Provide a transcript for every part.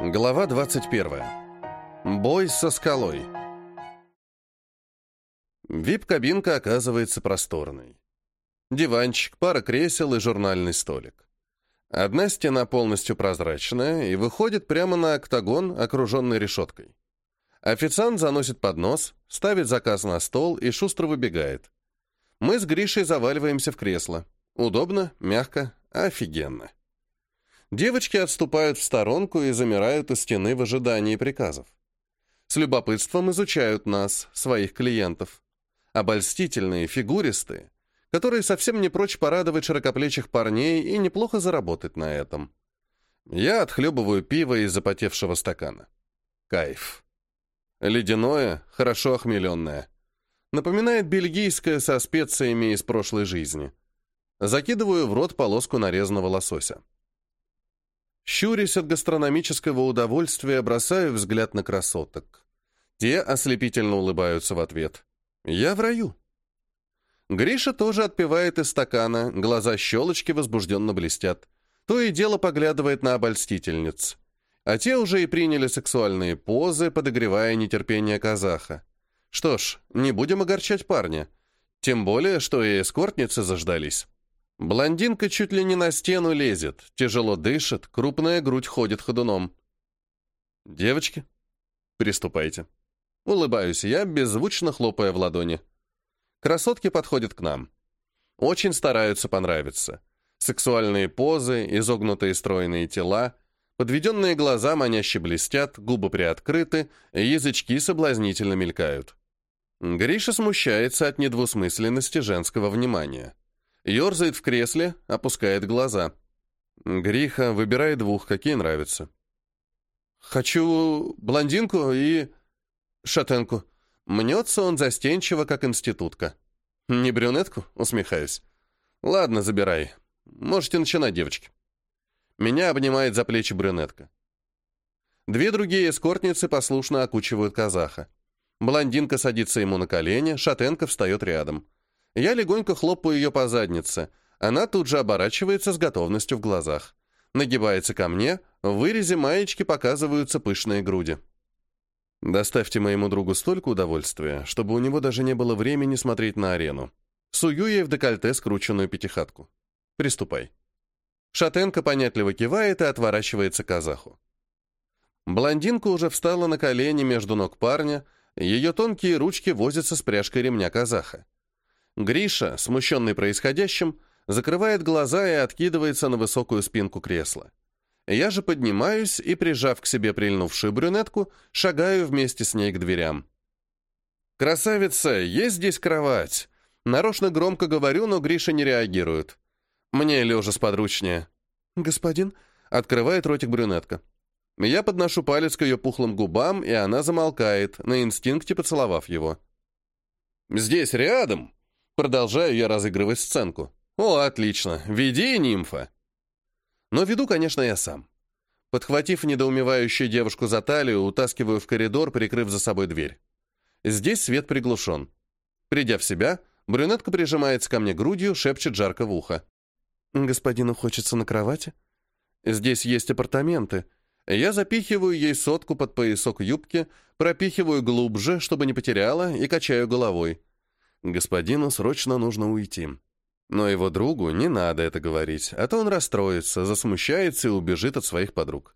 Глава 21. Бой со скалой. Вип-кабинка оказывается просторной. Диванчик, пара кресел и журнальный столик. Одна стена полностью прозрачная и выходит прямо на октагон, окруженный решеткой. Официант заносит поднос, ставит заказ на стол и шустро выбегает. Мы с Гришей заваливаемся в кресло. Удобно, мягко, офигенно. Девочки отступают в сторонку и замирают у стены в ожидании приказов. С любопытством изучают нас, своих клиентов. Обольстительные, фигуристые, которые совсем не прочь порадовать широкоплечих парней и неплохо заработать на этом. Я отхлебываю пиво из запотевшего стакана. Кайф. Ледяное, хорошо охмеленное. Напоминает бельгийское со специями из прошлой жизни. Закидываю в рот полоску нарезанного лосося. Щурясь от гастрономического удовольствия, бросаю взгляд на красоток. Те ослепительно улыбаются в ответ. Я в раю. Гриша тоже отпивает из стакана, глаза щелочки возбужденно блестят. То и дело поглядывает на обольстительниц. А те уже и приняли сексуальные позы, подогревая нетерпение казаха. Что ж, не будем огорчать парня. Тем более, что и эскортницы заждались. Блондинка чуть ли не на стену лезет, тяжело дышит, крупная грудь ходит ходуном. «Девочки, приступайте». Улыбаюсь я, беззвучно хлопая в ладони. Красотки подходят к нам. Очень стараются понравиться. Сексуальные позы, изогнутые стройные тела, подведенные глаза маняще блестят, губы приоткрыты, язычки соблазнительно мелькают. Гриша смущается от недвусмысленности женского внимания. Ёрзает в кресле, опускает глаза. Гриха, выбирай двух, какие нравятся. «Хочу блондинку и шатенку». Мнется он застенчиво, как институтка. «Не брюнетку?» — усмехаюсь. «Ладно, забирай. Можете начинать, девочки». Меня обнимает за плечи брюнетка. Две другие эскортницы послушно окучивают казаха. Блондинка садится ему на колени, шатенка встает рядом. Я легонько хлопаю ее по заднице. Она тут же оборачивается с готовностью в глазах. Нагибается ко мне, в вырезе маечки показываются пышные груди. Доставьте моему другу столько удовольствия, чтобы у него даже не было времени смотреть на арену. Сую ей в декольте скрученную пятихатку. Приступай. Шатенка понятливо кивает и отворачивается к казаху. Блондинка уже встала на колени между ног парня, ее тонкие ручки возятся с пряжкой ремня казаха. Гриша, смущенный происходящим, закрывает глаза и откидывается на высокую спинку кресла. Я же поднимаюсь и, прижав к себе прильнувшую брюнетку, шагаю вместе с ней к дверям. «Красавица, есть здесь кровать?» Нарочно громко говорю, но Гриша не реагирует. «Мне лежа сподручнее». «Господин?» — открывает ротик брюнетка. Я подношу палец к ее пухлым губам, и она замолкает, на инстинкте поцеловав его. «Здесь рядом!» Продолжаю я разыгрывать сценку. О, отлично. Веди, нимфа. Но веду, конечно, я сам. Подхватив недоумевающую девушку за талию, утаскиваю в коридор, прикрыв за собой дверь. Здесь свет приглушен. Придя в себя, брюнетка прижимается ко мне грудью, шепчет жарко в ухо. «Господину хочется на кровати? Здесь есть апартаменты». Я запихиваю ей сотку под поясок юбки, пропихиваю глубже, чтобы не потеряла, и качаю головой. Господину срочно нужно уйти. Но его другу не надо это говорить, а то он расстроится, засмущается и убежит от своих подруг.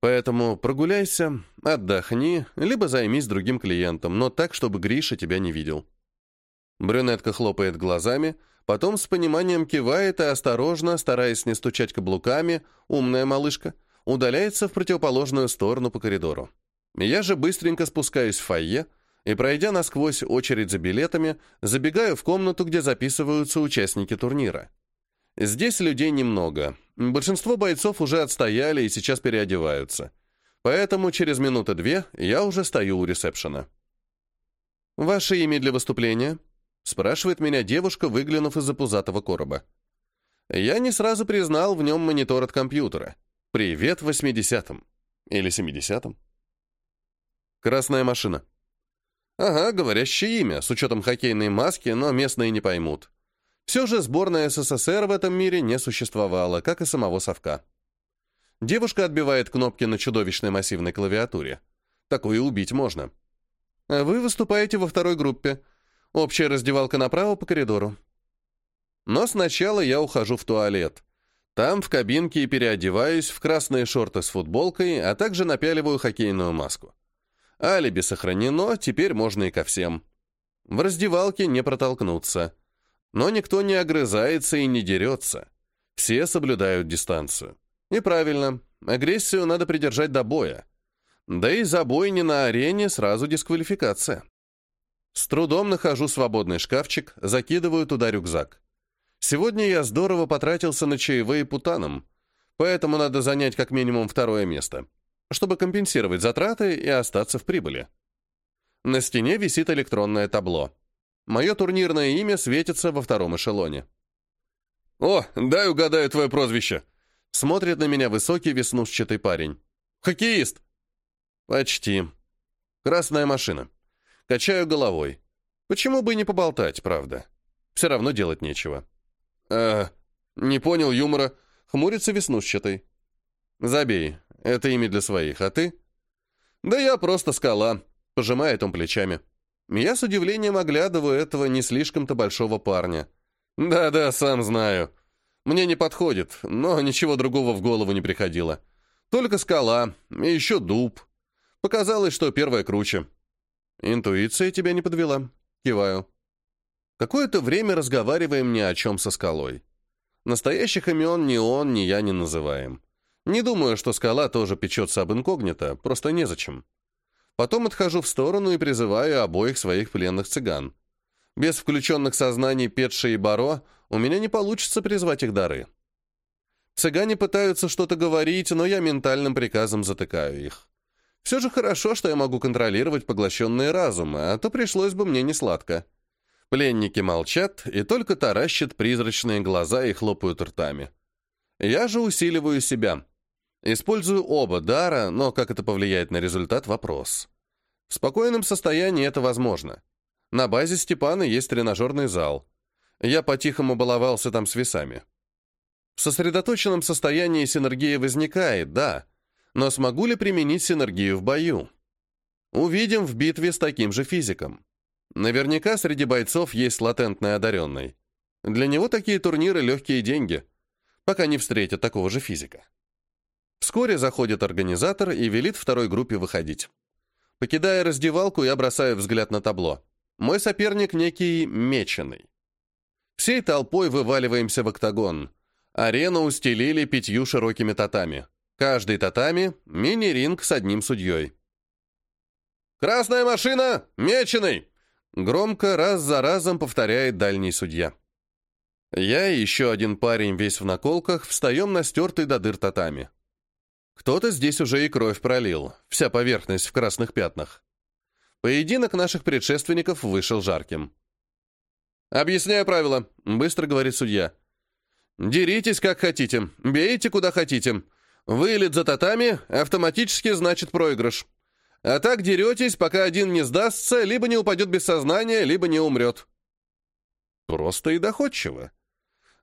Поэтому прогуляйся, отдохни, либо займись другим клиентом, но так, чтобы Гриша тебя не видел. Брюнетка хлопает глазами, потом с пониманием кивает и осторожно, стараясь не стучать каблуками, умная малышка, удаляется в противоположную сторону по коридору. Я же быстренько спускаюсь в фойе, и, пройдя насквозь очередь за билетами, забегаю в комнату, где записываются участники турнира. Здесь людей немного. Большинство бойцов уже отстояли и сейчас переодеваются. Поэтому через минуты две я уже стою у ресепшена. «Ваше имя для выступления?» — спрашивает меня девушка, выглянув из-за пузатого короба. Я не сразу признал в нем монитор от компьютера. «Привет, 80-м». Или 70-м. «Красная машина», Ага, говорящее имя, с учетом хоккейной маски, но местные не поймут. Все же сборная СССР в этом мире не существовала, как и самого совка. Девушка отбивает кнопки на чудовищной массивной клавиатуре. Такое убить можно. Вы выступаете во второй группе. Общая раздевалка направо по коридору. Но сначала я ухожу в туалет. Там в кабинке переодеваюсь в красные шорты с футболкой, а также напяливаю хоккейную маску. Алиби сохранено, теперь можно и ко всем. В раздевалке не протолкнуться. Но никто не огрызается и не дерется. Все соблюдают дистанцию. И правильно, агрессию надо придержать до боя. Да и за бой не на арене сразу дисквалификация. С трудом нахожу свободный шкафчик, закидываю туда рюкзак. Сегодня я здорово потратился на чаевые путаном, поэтому надо занять как минимум второе место, чтобы компенсировать затраты и остаться в прибыли. На стене висит электронное табло. Мое турнирное имя светится во втором эшелоне. «О, дай угадаю твое прозвище!» Смотрит на меня высокий веснушчатый парень. «Хоккеист!» «Почти. Красная машина. Качаю головой. Почему бы не поболтать, правда? Все равно делать нечего». «Э, не понял юмора. Хмурится веснушчатый. «Забей. Это имя для своих. А ты?» «Да я просто скала», — пожимает он плечами. Я с удивлением оглядываю этого не слишком-то большого парня. «Да-да, сам знаю. Мне не подходит, но ничего другого в голову не приходило. Только скала, и еще дуб. Показалось, что первая круче». «Интуиция тебя не подвела?» Киваю. Какое-то время разговариваем ни о чем со скалой. Настоящих имен ни он, ни я не называем. Не думаю, что скала тоже печется об инкогнито, просто незачем. Потом отхожу в сторону и призываю обоих своих пленных цыган. Без включенных сознаний Петши и Баро у меня не получится призвать их дары. Цыгане пытаются что-то говорить, но я ментальным приказом затыкаю их. Все же хорошо, что я могу контролировать поглощенные разумы, а то пришлось бы мне несладко. Пленники молчат и только таращат призрачные глаза и хлопают ртами. Я же усиливаю себя. Использую оба дара, но как это повлияет на результат – вопрос. В спокойном состоянии это возможно. На базе Степана есть тренажерный зал. Я по-тихому баловался там с весами. В сосредоточенном состоянии синергия возникает, да, но смогу ли применить синергию в бою? Увидим в битве с таким же физиком. Наверняка среди бойцов есть латентный одаренный. Для него такие турниры — легкие деньги, пока не встретят такого же физика. Вскоре заходит организатор и велит второй группе выходить. Покидая раздевалку, я бросаю взгляд на табло. Мой соперник некий Меченый. Всей толпой вываливаемся в октагон. Арену устелили пятью широкими татами. Каждый татами — мини-ринг с одним судьей. «Красная машина! Меченый!» Громко раз за разом повторяет дальний судья. Я и еще один парень, весь в наколках, встаем на стертый до дыр татами. Кто-то здесь уже и кровь пролил, вся поверхность в красных пятнах. Поединок наших предшественников вышел жарким. «Объясняю правила», — быстро говорит судья. «Деритесь как хотите, бейте куда хотите. Вылет за татами автоматически значит проигрыш. А так деретесь, пока один не сдастся, либо не упадет без сознания, либо не умрет. Просто и доходчиво.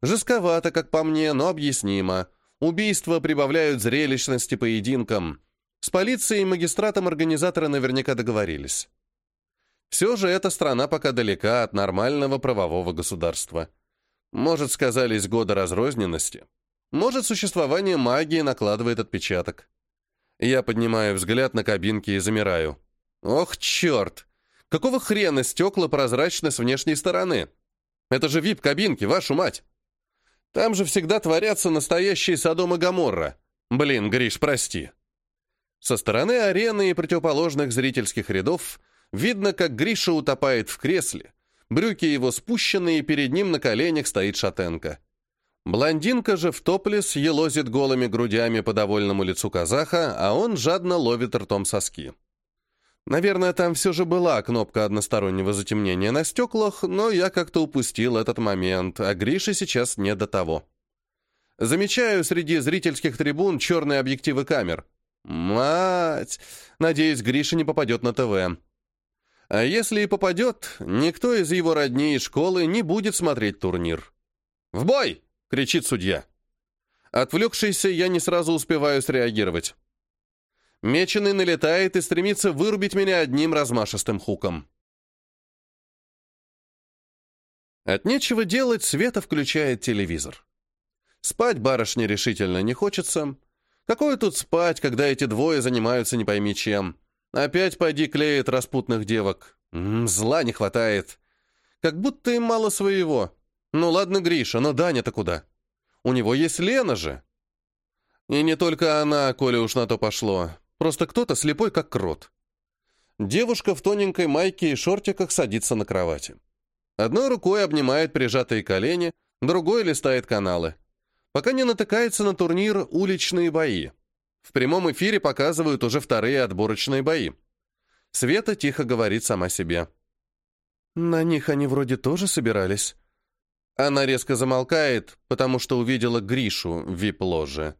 Жестковато, как по мне, но объяснимо. Убийства прибавляют зрелищности поединкам. С полицией и магистратом организаторы наверняка договорились. Все же эта страна пока далека от нормального правового государства. Может, сказались годы разрозненности. Может, существование магии накладывает отпечаток. Я поднимаю взгляд на кабинки и замираю. Ох, черт! Какого хрена стекла прозрачны с внешней стороны? Это же вип-кабинки, вашу мать! Там же всегда творятся настоящие Содом и Гоморра. Блин, Гриш, прости. Со стороны арены и противоположных зрительских рядов видно, как Гриша утопает в кресле, брюки его спущены, и перед ним на коленях стоит шатенка. Блондинка же в топлес елозит голыми грудями по довольному лицу казаха, а он жадно ловит ртом соски. Наверное, там все же была кнопка одностороннего затемнения на стеклах, но я как-то упустил этот момент, а Грише сейчас не до того. Замечаю среди зрительских трибун черные объективы камер. Мать! Надеюсь, Гриша не попадет на ТВ. А если и попадет, никто из его родней и школы не будет смотреть турнир. «В бой!» кричит судья. Отвлекшийся, я не сразу успеваю среагировать. Меченый налетает и стремится вырубить меня одним размашистым хуком. От нечего делать Света включает телевизор. Спать барышне решительно не хочется. Какое тут спать, когда эти двое занимаются не пойми чем? Опять пойди клеит распутных девок. М -м, зла не хватает. Как будто им мало своего. Ну ладно, Гриша, но Даня-то куда? У него есть Лена же. И не только она, коли уж на то пошло. Просто кто-то слепой, как крот. Девушка в тоненькой майке и шортиках садится на кровати. Одной рукой обнимает прижатые колени, другой листает каналы. Пока не натыкается на турнир «Уличные бои». В прямом эфире показывают уже вторые отборочные бои. Света тихо говорит сама себе. «На них они вроде тоже собирались». Она резко замолкает, потому что увидела Гришу в вип-ложе.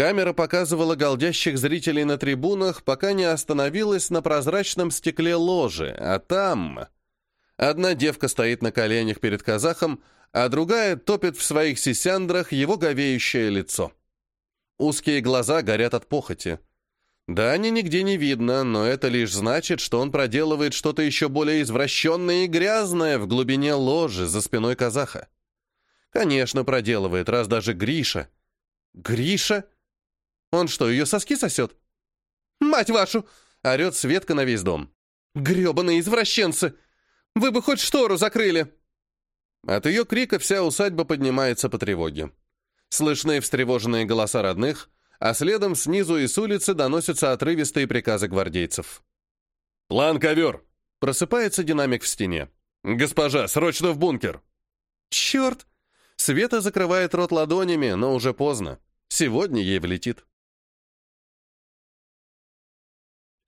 Камера показывала голдящих зрителей на трибунах, пока не остановилась на прозрачном стекле ложи, а там... Одна девка стоит на коленях перед казахом, а другая топит в своих сисяндрах его говеющее лицо. Узкие глаза горят от похоти. Да, они нигде не видно, но это лишь значит, что он проделывает что-то еще более извращенное и грязное в глубине ложи за спиной казаха. Конечно, проделывает, раз даже Гриша. Гриша? Он что, ее соски сосет? «Мать вашу!» — орет Светка на весь дом. «Гребаные извращенцы! Вы бы хоть штору закрыли!» От ее крика вся усадьба поднимается по тревоге. Слышны встревоженные голоса родных, а следом снизу и с улицы доносятся отрывистые приказы гвардейцев. «План ковер!» — просыпается динамик в стене. «Госпожа, срочно в бункер!» «Черт!» Света закрывает рот ладонями, но уже поздно. Сегодня ей влетит.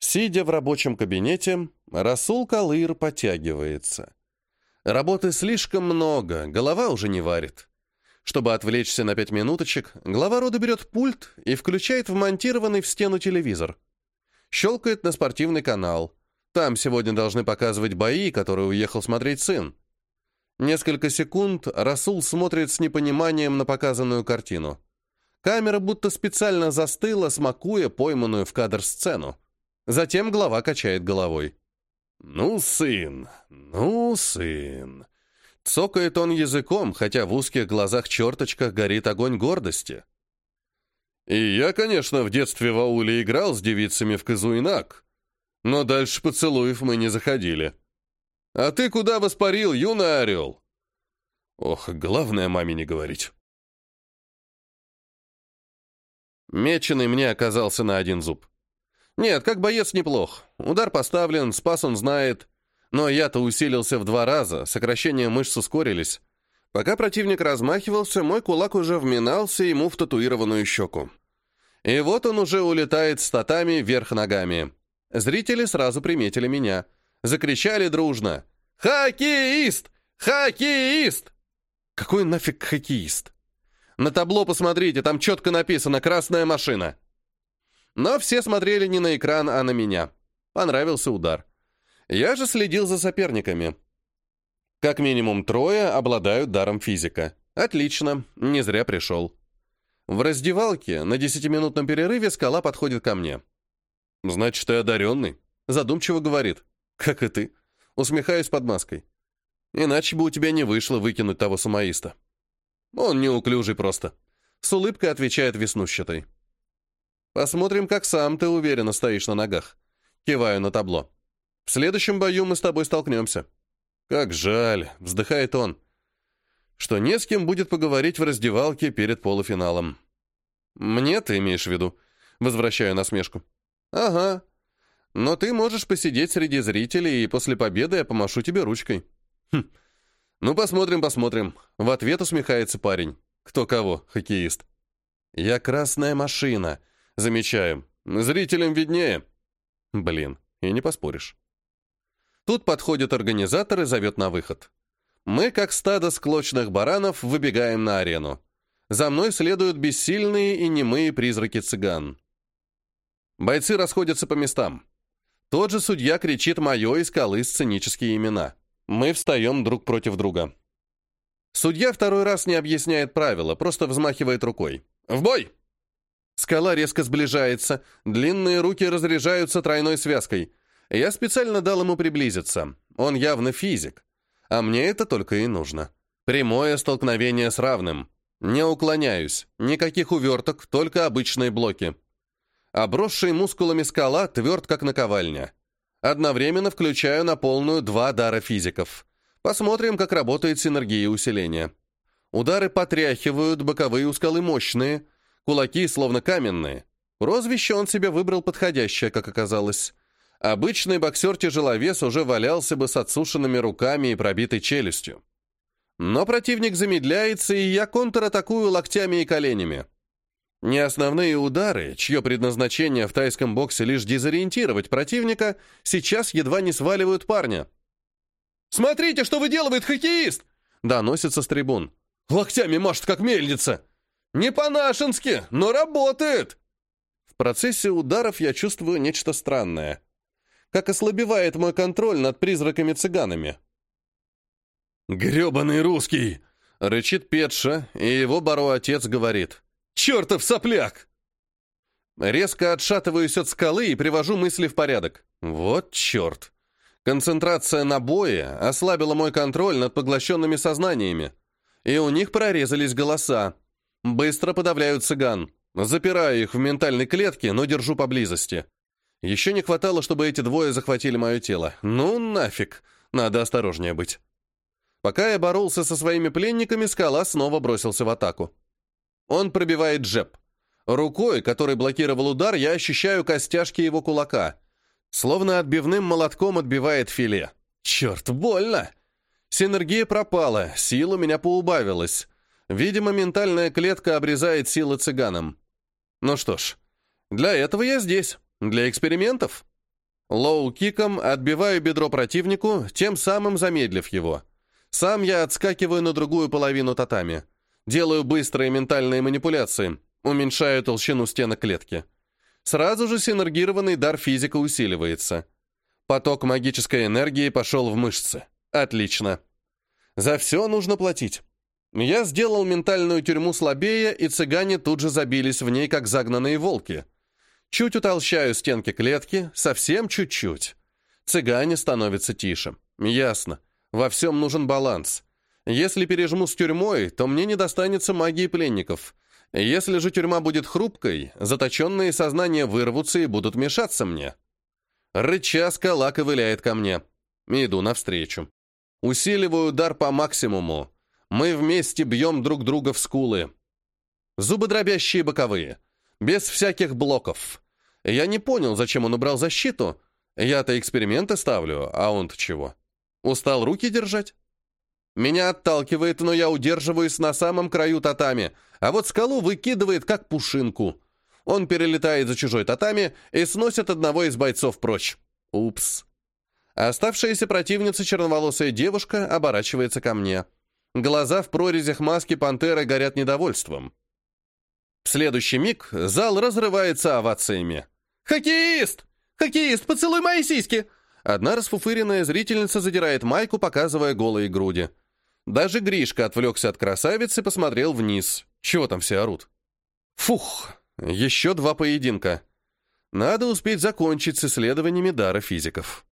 Сидя в рабочем кабинете, Расул Калыр потягивается. Работы слишком много, голова уже не варит. Чтобы отвлечься на пять минуточек, глава рода берет пульт и включает вмонтированный в стену телевизор. Щелкает на спортивный канал. Там сегодня должны показывать бои, которые уехал смотреть сын. Несколько секунд Расул смотрит с непониманием на показанную картину. Камера будто специально застыла, смакуя пойманную в кадр сцену. Затем глава качает головой. «Ну, сын, ну, сын!» Цокает он языком, хотя в узких глазах-черточках горит огонь гордости. И я, конечно, в детстве в ауле играл с девицами в казуинак, но дальше поцелуев мы не заходили. А ты куда воспарил, юный орел? Ох, главное маме не говорить. Меченый мне оказался на один зуб. Нет, как боец неплох. Удар поставлен, спас он знает. Но я-то усилился в два раза, сокращения мышц ускорились. Пока противник размахивался, мой кулак уже вминался ему в татуированную щеку. И вот он уже улетает с татами вверх ногами. Зрители сразу приметили меня. Закричали дружно. «Хоккеист! Хоккеист!» Какой нафиг хоккеист? На табло посмотрите, там четко написано «Красная машина». Но все смотрели не на экран, а на меня. Понравился удар. Я же следил за соперниками. Как минимум трое обладают даром физика. Отлично, не зря пришел. В раздевалке на десятиминутном перерыве скала подходит ко мне. «Значит, ты одаренный?» Задумчиво говорит. «Как и ты». Усмехаюсь под маской. «Иначе бы у тебя не вышло выкинуть того сумаиста». Он неуклюжий просто. С улыбкой отвечает веснущатой. «Посмотрим, как сам ты уверенно стоишь на ногах». Киваю на табло. В следующем бою мы с тобой столкнемся». «Как жаль», — вздыхает он, «что не с кем будет поговорить в раздевалке перед полуфиналом». «Мне ты имеешь в виду?» — возвращаю насмешку. «Ага. Но ты можешь посидеть среди зрителей, и после победы я помашу тебе ручкой». «Хм. Ну, посмотрим, посмотрим». В ответ усмехается парень. «Кто кого, хоккеист?» «Я красная машина», — замечаю. «Зрителям виднее». «Блин, и не поспоришь». Тут подходит организатор и зовет на выход. Мы, как стадо склочных баранов, выбегаем на арену. За мной следуют бессильные и немые призраки цыган. Бойцы расходятся по местам. Тот же судья кричит мое из скалы сценические имена. Мы встаем друг против друга. Судья второй раз не объясняет правила, просто взмахивает рукой. В бой!» Скала резко сближается, длинные руки разряжаются тройной связкой. Я специально дал ему приблизиться. Он явно физик. А мне это только и нужно. Прямое столкновение с равным. Не уклоняюсь. Никаких уверток, только обычные блоки. Обросший мускулами скала тверд, как наковальня. Одновременно включаю на полную два дара физиков. Посмотрим, как работает синергия усиления. Удары потряхивают, боковые у скалы мощные, кулаки словно каменные. Прозвище он себе выбрал подходящее, как оказалось. Обычный боксер-тяжеловес уже валялся бы с отсушенными руками и пробитой челюстью. Но противник замедляется, и я контратакую локтями и коленями. Не основные удары, чье предназначение в тайском боксе лишь дезориентировать противника, сейчас едва не сваливают парня. «Смотрите, что выделывает хоккеист!» — доносится с трибун. «Локтями машет, как мельница!» «Не по-нашенски, но работает!» В процессе ударов я чувствую нечто странное. Как ослабевает мой контроль над призраками-цыганами. «Гребаный русский!» — рычит Петша, и его баро-отец говорит. «Чертов сопляк!» Резко отшатываюсь от скалы и привожу мысли в порядок. Вот черт! Концентрация на бое ослабила мой контроль над поглощенными сознаниями. И у них прорезались голоса. Быстро подавляю цыган. Запираю их в ментальной клетке, но держу поблизости. Еще не хватало, чтобы эти двое захватили мое тело. Ну нафиг, надо осторожнее быть. Пока я боролся со своими пленниками, скала снова бросился в атаку. Он пробивает джеб. Рукой, которой блокировал удар, я ощущаю костяшки его кулака. Словно отбивным молотком отбивает филе. Черт, больно! Синергия пропала, сил у меня поубавилась. Видимо, ментальная клетка обрезает силы цыганам. Ну что ж, для этого я здесь, для экспериментов. Лоу-киком отбиваю бедро противнику, тем самым замедлив его. Сам я отскакиваю на другую половину татами. Делаю быстрые ментальные манипуляции, уменьшаю толщину стенок клетки. Сразу же синергированный дар физика усиливается. Поток магической энергии пошел в мышцы. Отлично. За все нужно платить. Я сделал ментальную тюрьму слабее, и цыгане тут же забились в ней, как загнанные волки. Чуть утолщаю стенки клетки, совсем чуть-чуть. Цыгане становятся тише. Ясно. Во всем нужен баланс. Если пережму с тюрьмой, то мне не достанется магии пленников. Если же тюрьма будет хрупкой, заточенные сознания вырвутся и будут мешаться мне. Рыча скала ковыляет ко мне. Иду навстречу. Усиливаю удар по максимуму. Мы вместе бьем друг друга в скулы. Зубы дробящие боковые. Без всяких блоков. Я не понял, зачем он убрал защиту. Я-то эксперименты ставлю, а он-то чего? Устал руки держать? Меня отталкивает, но я удерживаюсь на самом краю татами, а вот скалу выкидывает как пушинку. Он перелетает за чужой татами и сносит одного из бойцов прочь. Упс. Оставшаяся противница, черноволосая девушка, оборачивается ко мне. Глаза в прорезях маски пантеры горят недовольством. В следующий миг зал разрывается овациями. «Хоккеист! Хоккеист, поцелуй мои сиськи!» Одна расфуфыренная зрительница задирает майку, показывая голые груди. Даже Гришка отвлекся от красавицы и посмотрел вниз. Чего там все орут? Фух, еще два поединка. Надо успеть закончить с исследованиями дара физиков.